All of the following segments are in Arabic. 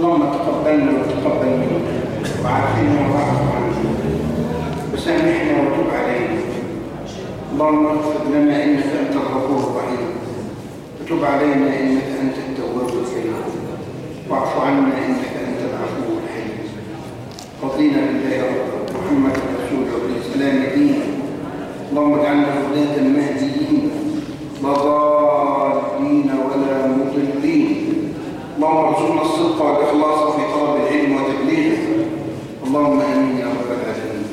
اللهم تقبلنا وتقبل منا وعافنا واعف عنا وسامحنا وتب علينا. اللهم اغفر لنا إنك أنت الغفور الرحيم. وتب علينا إنك أنت التواب الكريم واعف عنا إنك أنت العفو الحليم رضينا بالله ربا محمد رسول وبالاسلام دينا اللهم اجعلنا هداة مهديين لا ضالين ولا مضلين اللهم ارزقنا الصدق والإخلاص في طلب العلم وتبليغه اللهم آمين يا رب العالمين.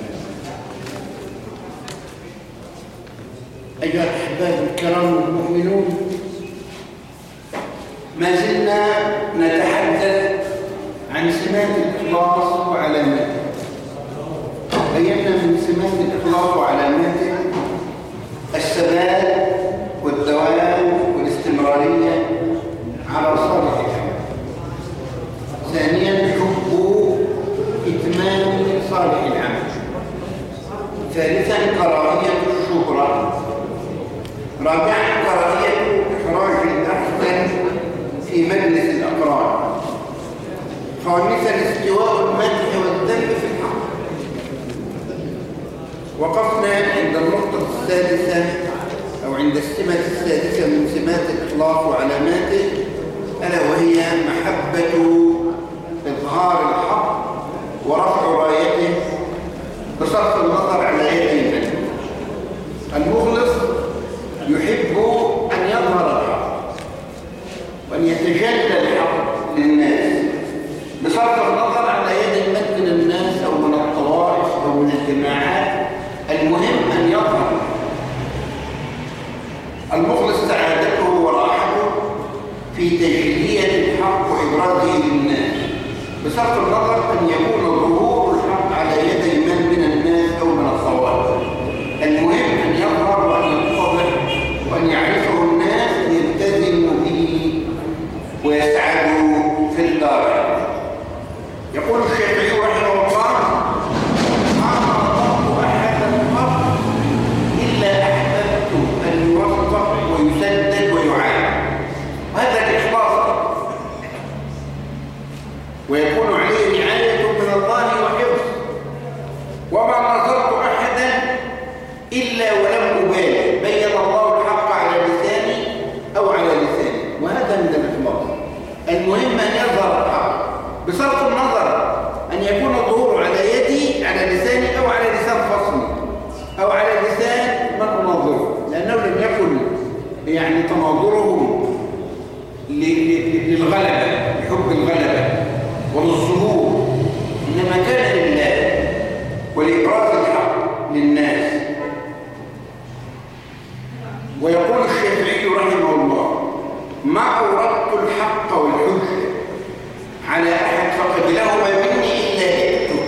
أيها الأحباب الكرام المؤمنون وقفنا عند النقطة السادسه أو عند السمة السادسة من سمات الإخلاص وعلاماته ألا وهي محبة إظهار الحق ورفع رايته بصرف النظر على يد من المخلص يحب أن يظهر الحق وأن يتجلى الحق للناس بصرف النظر على يد من من الناس أو من الطوائف أو من الجماعات المهم أن يظهر الحق المخلص سعادته وراحته في تجلية الحق وإبرازه للناس بصرف النظر أن يكون ظهور الحق على يدي من من الناس أو من الصواب المهم أن يظهر وأن يتضح وأن يعرفه الناس يلتزموا به ويسعدوا في الدار يقول الشافعي رحمه الله ما نظرت أحدا قط إلا أحببت أن يوفق ويسدد ويعان هذا الإخلاص ويكون عليه رعاية من الله وحفظ وما نظرت أحدا إلا ولم أبالي بين الله الحق على لساني أو على لساني وهذا من الإخلاص المهم أن يظهر الحق. بصرف النظر أن يكون الظهور على يدي على لساني أو على لسان خصمي أو على لسان من أناظره. لأنه لم يكن يعني تناظرهم للغلبة لحب الغلبة وللظهور إنما كان لله ولإبراز الحق للناس. ويقول الشافعي ما أوردت الحق والحجة على أحد فقبلهما مني إلا جئته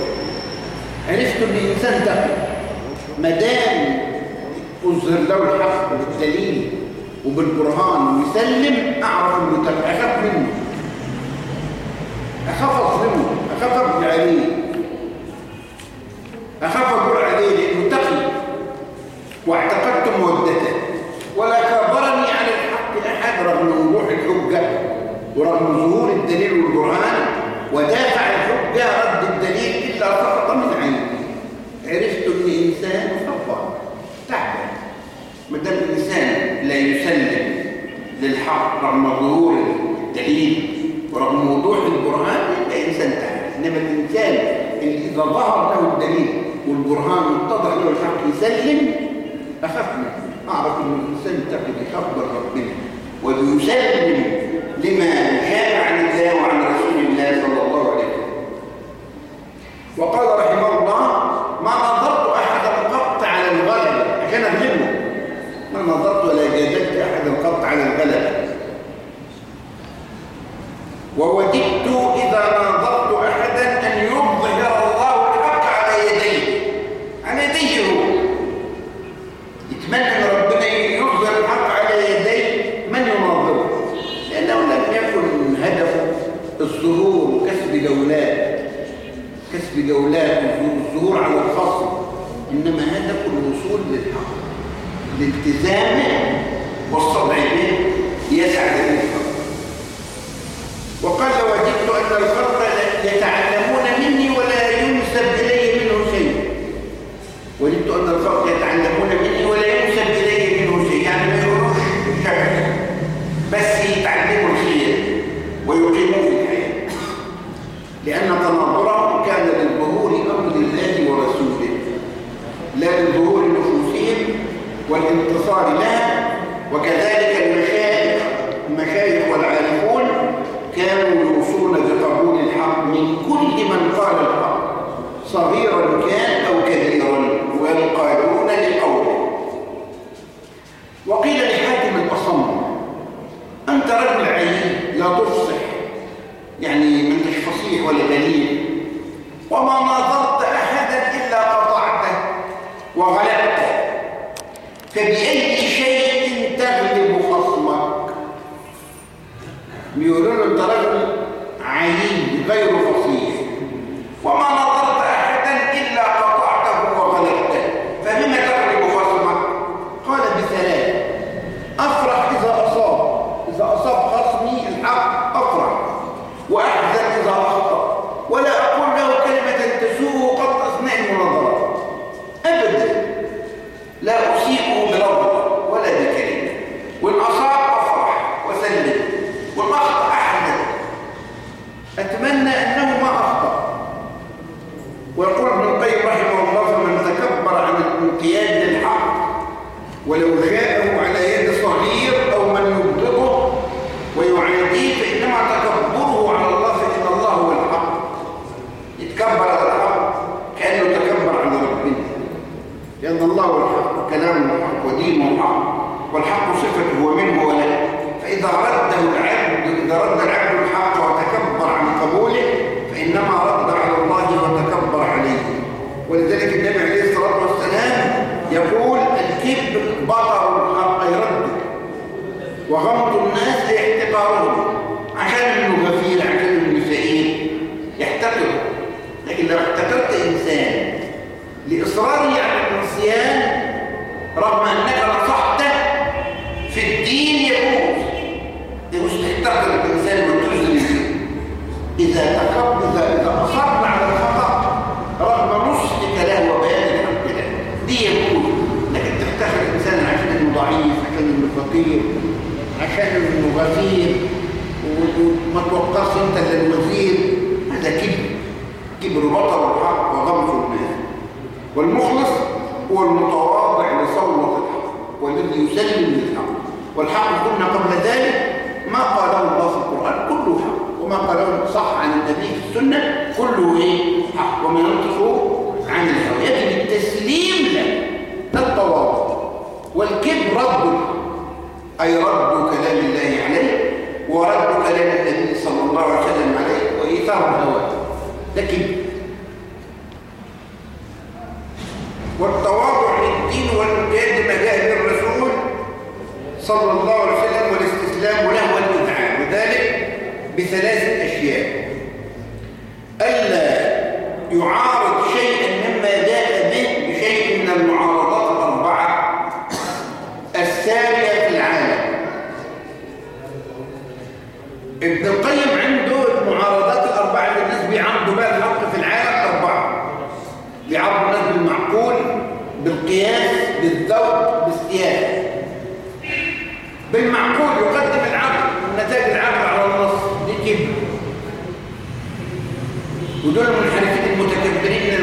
عرفت الإنسان تقي ما دام أظهر له الحق بالدليل وبالبرهان ويسلم أعرف أنه تقي أخاف منه. أخاف أظلمه. أخاف أبني عليه أخاف أقول عليه لأنه تقي واعتقدت مودته ولا كبرني على الحق أحد رغم وضوح الحجة ورغم ظهور الدليل والبرهان ودافع الحجة رد الدليل إلا سقط من عيني عرفت أن إنسان صفر تعبان ما دام الإنسان لا يسلم للحق رغم ظهور الدليل ورغم وضوح البرهان يبقى إنسان تعبان إنما الإنسان اللي إذا ظهر له الدليل والبرهان واتضح له الحق يسلم أخاف منه. أعرف أن الإنسان تقي بخبر ربنا وبيسلم. لما جاء عن الله وعن رسول الله صلى الله عليه وسلم. وقال رحمه الله ما نظرت أحدا قط على الغلبة عشان أغلبه ما نظرت ولا جادلت أحدا قط على الغلبة ووددت إذا نظرت أحدا أن يظهر الله الحق على يديه على يديه هو يتمنى أن ربنا يظهر الحق على يديه من يناظره لأنه لم يكن هدفه الظهور وكسب جولات كسب جولات والظهور على الخصم إنما هدفه الوصول للحق لالتزامه والصدع به يسعد به الحق وقال وجدت أن الخلق يعلموا الخير ويقيموا في الحياة لأن تناظرهم كان للظهور أمر الله ورسوله لا لظهور نفوسهم والانتصار لها وكذلك المشايخ المشايخ والعارفون كانوا يوصون بقبول الحق من كل من قال الحق صغيرا كان أو كبيرا وينقادون لقوله وقيل لحاتم الأصم أنت رجل عيب لا تفصح يعني انتش فصيح ولا دليل وما ناظرت أحدا إلا قطعته وغلبته. فبأي شيء تغلب خصمك؟ بيقولوا له أنت رجل عيب غير فصيح وما نظرت احدا الا قطعته وغلبته فبما تغلب خصمك قال بثلاث افرح اذا اصاب اذا اصاب خصمي الحق افرح واحزن اذا اخطا ولا أقول له كلمه تسوء قط اثناء المناظره ابدا لا أسيئه بلفظ ولا بكلمة وإن أصاب أفرح وسلم وإن أخطأ أحمد أتمنى أنه ما أخطأ ويقول ابن القيم رحمه الله فمن تكبر عن الانقياد للحق ولو جاءه على يد صغير أو من يبغضه ويعاديه فإنما تكبره على الله فإن الله هو الحق يتكبر على الحق كأنه تكبر على ربنا لأن الله الحق كلامه الحق ودينه الحق والحق صفته ومنه وله فإذا رده العبد إذا رد العبد الحق وتكبر عن قبوله فإنما رد على الله وتكبر عليه. ولذلك النبي عليه الصلاة والسلام يقول الكبر بطر الحق يرده وغمط الناس لاحتقارهم عشان انه غفير عشان انه سئيل يحتقره لكن لو احتقرت انسان لإصراره على النسيان رغم أنك نصحته في الدين يجوز يجوز تحتقر الإنسان وتزري إذا تكبر إذا إذا أصرنا على الخطأ رغم نصحك له وبيان الحق له دي يجوز لكن تحتقر الإنسان عشان إنه ضعيف عشان إنه فقير غفير وما توقفش أنت للوزير هذا كبر كبر بطل الحق وغمط الناس. والمخلص هو المتواضع لصوت الحق والذي يسلم للحق. والحق قلنا قبل ذلك ما قاله الله في القرآن كله حق وما قاله صح عن النبي في السنة كله إيه؟ حق. وما ينطق عن الهوى. يجب التسليم له. ده التواضع. والكبر رد أي رد كلام الله ورد كلام النبي صلى الله عليه وسلم عليه وإيثار الهوى كبر والتواضع للدين جاء به الرسول صلى الله عليه وسلم والاستسلام له والإذعان وذلك بثلاثة أشياء. ألا يعارض شيئا مما جاء به بشيء من المعارضات الأربعة السارية في العالم ابن القيم عنده المعارضات الأربعة اللي الناس بيعرضوا بها الحق في العالم أربعة بيعرضوا الناس بالمعقول بالقياس بالذوق بالسياسة بالمعقول يقدم العقل نتائج العقل على النص دي كده ودول المنحرفين المتكبرين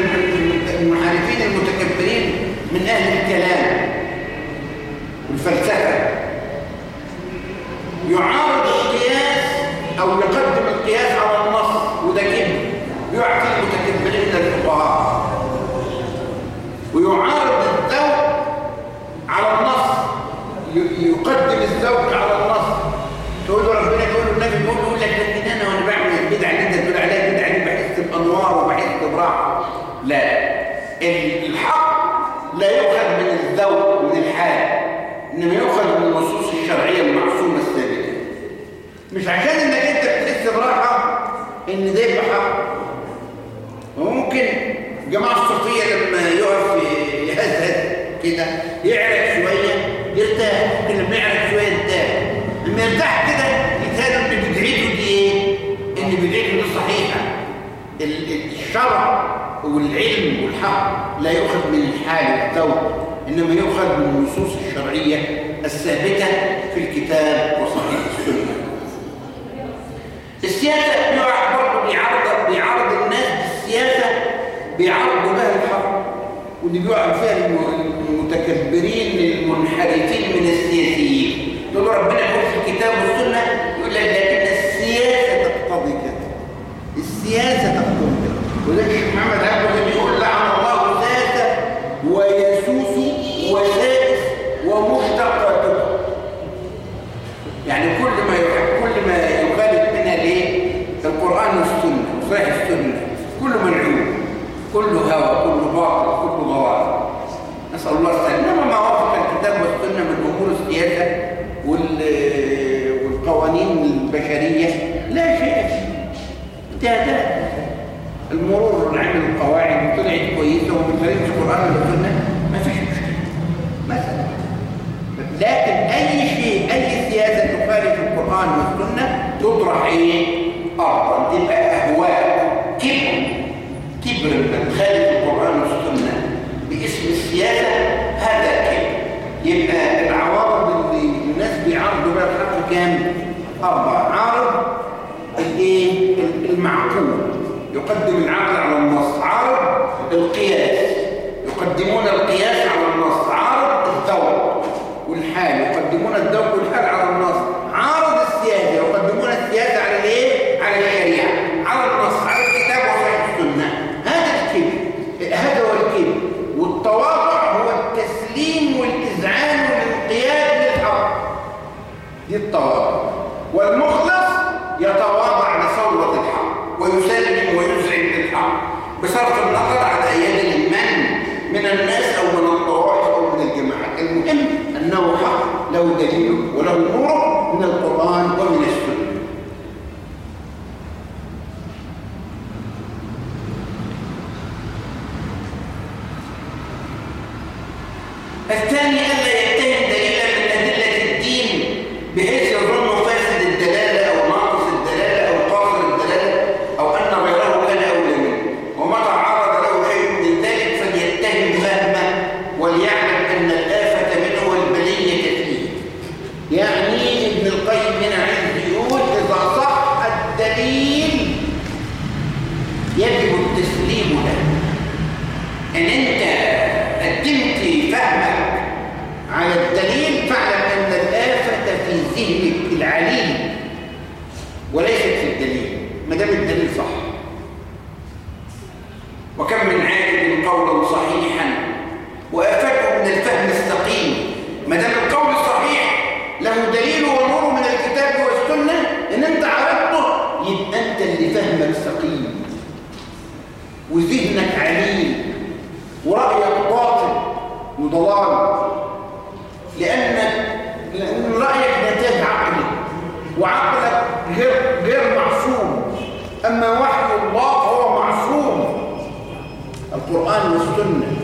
المنحرفين المتكبرين من أهل الكلام والفلسفة يعارض القياس أو يقدم القياس على النص وده كده يعطي المتكبرين من الفقهاء ويعارض الذوق على النص يقدم الذوق على النص تقول له ربنا يقول له النبي يقول له لك لكن أنا وأنا بعمل البدع اللي انت تقول عليها بدع دي بحس بانوار وبحس براحه لا الحق لا يؤخذ من الذوق من الحال انما يؤخذ من النصوص الشرعيه المعصومه الثابته مش عشان انك انت بتحس براحه ان ده يبقى حق وممكن جماعة الصوفيه لما يقف يهزهز كده يعرق شوية يرتاح لما يعرق شوية يرتاح. لما يرتاح كده يتهيأ إن بدعيته دي إيه؟ إن بدعيته دي صحيحة. الشرع والعلم والحق لا يؤخذ من الحال والذوق إنما يؤخذ من النصوص الشرعية الثابته في الكتاب وصحيح السنة. والسياسة برضه بيعرضوا بها الحق. واللي بيقع فيها المتكبرين المنحرفين من السياسيين تقول ربنا يقول في الكتاب والسنة يقول لك لكن السياسة تقتضي كذا السياسة تقتضي كذا ولذلك محمد عبد بيقول لعن الله ذاته ويسوس وسائس ومشتقاته يعني كل ما يحب كل ما يخالف منها ليه القرآن والسنة وصحيح السنة كله ملعون كله هوى كله باطل كله ضلال نسأل الله السلامة إنما ما وافق الكتاب والسنة من أمور السياسة والقوانين البشرية لا شيء فيه اجتهادات المرور العمل القواعد طلعت كويسة ومن خلال القرآن والسنة ما فيش مشكلة مثلا لكن أي شيء أي سياسة تخالف القرآن والسنة تطرح إيه؟ أرضا تبقى أهواء كبر كبر تخالف القرآن والسنة باسم السياسة هذا كبر يبقى العوارض اللي الناس بيعرضوا الحق كام؟ الإيه؟ المعقول. يقدم العقل على النص عارض القياس. يقدمون القياس على النص عارض الذوق والحال. يقدمون الذوق والحال على النص عارض السياسة. يقدمون السياسة على الايه؟ على الشريعة. على النص على الكتاب وصحيح السنة. هذا الكبر هذا هو الكبر والتواضع هو التسليم والإذعان والانقياد للحق. دي التواضع. والمخلص بصرف النظر على ايادي من من الناس أو من الطوائف أو من الجماعات. المهم أنه حق له دليل وله نور من القرآن ومن السنة. الثاني الا على الدليل فاعلم أن الآفة في ذهنك العليم وليست في الدليل ما دام الدليل صح. وكم من عاقل قولا صحيحا وافته من الفهم السقيم ما دام القول الصحيح له دليل ونور من الكتاب والسنة إن أنت عرفته يبقى أنت اللي فهمك سقيم وذهنك عليم ورأيك باطل وضلال لأن رأيك نتاج عقلي وعقلك غير غير معصوم. أما وحي الله فهو معصوم. القرآن والسنة.